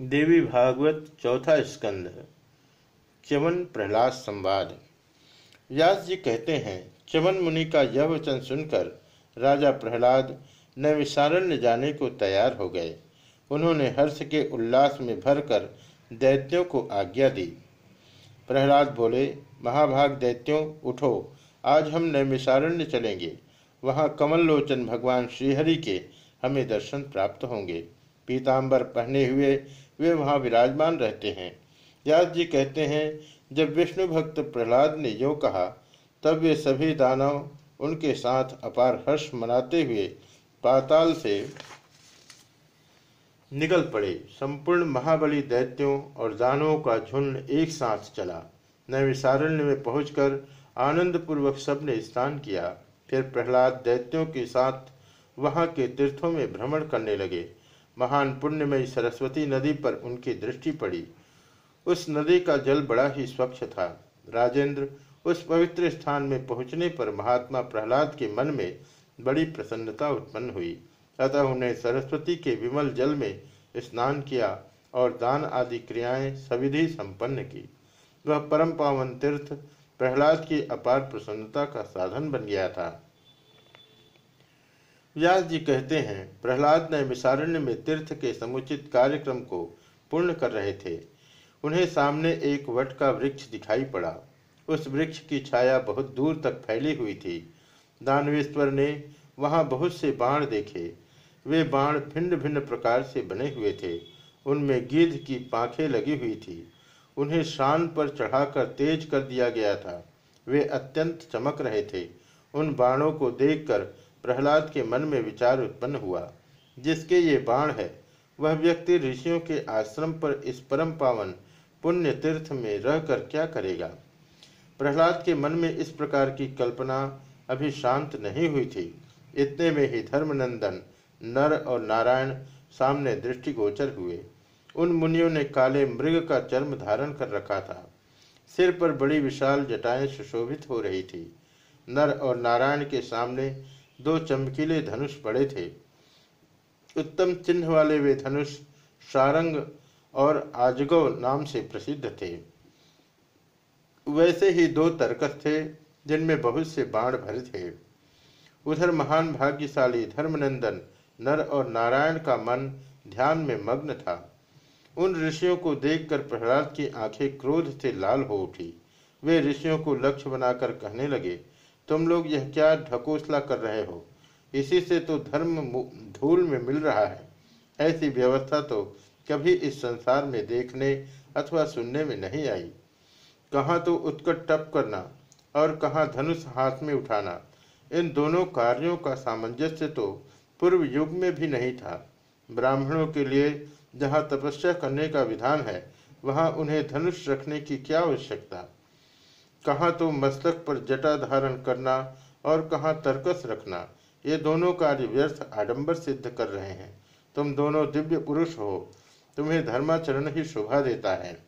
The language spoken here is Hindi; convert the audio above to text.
देवी भागवत चौथा स्कंद च्यवन प्रहलाद संवाद व्यास जी कहते हैं च्यवन मुनि का यह वचन सुनकर राजा प्रहलाद नैविशारण्य जाने को तैयार हो गए। उन्होंने हर्ष के उल्लास में भरकर दैत्यों को आज्ञा दी। प्रहलाद बोले, महाभाग दैत्यों, उठो, आज हम नैमिसारण्य चलेंगे। वहाँ कमल लोचन भगवान श्रीहरि के हमें दर्शन प्राप्त होंगे। पीताम्बर पहने हुए वे वहाँ विराजमान रहते हैं। व्यास जी कहते हैं, जब विष्णु भक्त प्रहलाद ने यो कहा, तब वे सभी दानव उनके साथ अपार हर्ष मनाते हुए पाताल से निकल पड़े। संपूर्ण महाबली दैत्यों और दानवों का झुंड एक साथ चला। नैविसारण्य में पहुंचकर आनंद पूर्वक सबने स्नान किया। फिर प्रहलाद दैत्यों के साथ वहाँ के तीर्थों में भ्रमण करने लगे। महान पुण्यमयी सरस्वती नदी पर उनकी दृष्टि पड़ी। उस नदी का जल बड़ा ही स्वच्छ था। राजेंद्र उस पवित्र स्थान में पहुँचने पर महात्मा प्रहलाद के मन में बड़ी प्रसन्नता उत्पन्न हुई। अतः उन्हें सरस्वती के विमल जल में स्नान किया और दान आदि क्रियाएँ सविधि संपन्न की। वह परम पावन तीर्थ प्रहलाद की अपार प्रसन्नता का साधन बन गया था। व्यास जी कहते हैं, प्रहलाद ने मिसारण्य में तीर्थ के समुचित कार्यक्रम को पूर्ण कर रहे थे। उन्हें सामने एक वट का वृक्ष दिखाई पड़ा। उस वृक्ष की छाया बहुत दूर तक फैली हुई थी। दानवेश्वर ने वहाँ बहुत से बाण देखे। वे बाण भिन्न भिन्न प्रकार से बने हुए थे। उनमें गिद्ध की पाखें लगी हुई थी। उन्हें शान पर चढ़ाकर तेज कर दिया गया था। वे अत्यंत चमक रहे थे। उन बाणों को देखकर प्रहलाद के मन में विचार उत्पन्न हुआ, जिसके ये बाण है, वह व्यक्ति ऋषियों के आश्रम पर इस परम पावन पुण्य तीर्थ में रहकर क्या करेगा? प्रहलाद के मन में इस प्रकार की कल्पना अभी शांत नहीं हुई थी। इतने में ही धर्मनंदन, नर और नारायण सामने दृष्टिगोचर हुए। उन मुनियों ने काले मृग का चर्म धारण कर रखा था। सिर पर बड़ी विशाल जटाएँ सुशोभित हो रही थी। नर और नारायण के सामने दो चमकीले धनुष पड़े थे। उत्तम चिन्ह वाले वे धनुष सारंग और आजगो नाम से प्रसिद्ध थे। वैसे ही दो तर्कस थे, जिनमें बहुत से बाण भरे थे। उधर महान भाग्यशाली धर्मनंदन, नर और नारायण का मन ध्यान में मग्न था। उन ऋषियों को देखकर प्रहलाद की आँखें क्रोध से लाल हो उठी। वे ऋषियों को लक्ष्य बनाकर कहने लगे तुम लोग यह क्या ढकोसला कर रहे हो? इसी से तो धर्म धूल में मिल रहा है। ऐसी व्यवस्था तो कभी इस संसार में देखने अथवा सुनने में नहीं आई। कहाँ तो उत्कट टप करना और कहाँ धनुष हाथ में उठाना, इन दोनों कार्यों का सामंजस्य तो पूर्व युग में भी नहीं था। ब्राह्मणों के लिए जहाँ तपस्या करने का विधान है, वहाँ उन्हें धनुष रखने की क्या आवश्यकता? कहाँ तो मस्तक पर जटा धारण करना और कहाँ तर्कस रखना, ये दोनों कार्य व्यर्थ आडंबर सिद्ध कर रहे हैं। तुम दोनों दिव्य पुरुष हो, तुम्हें धर्माचरण ही शोभा देता है।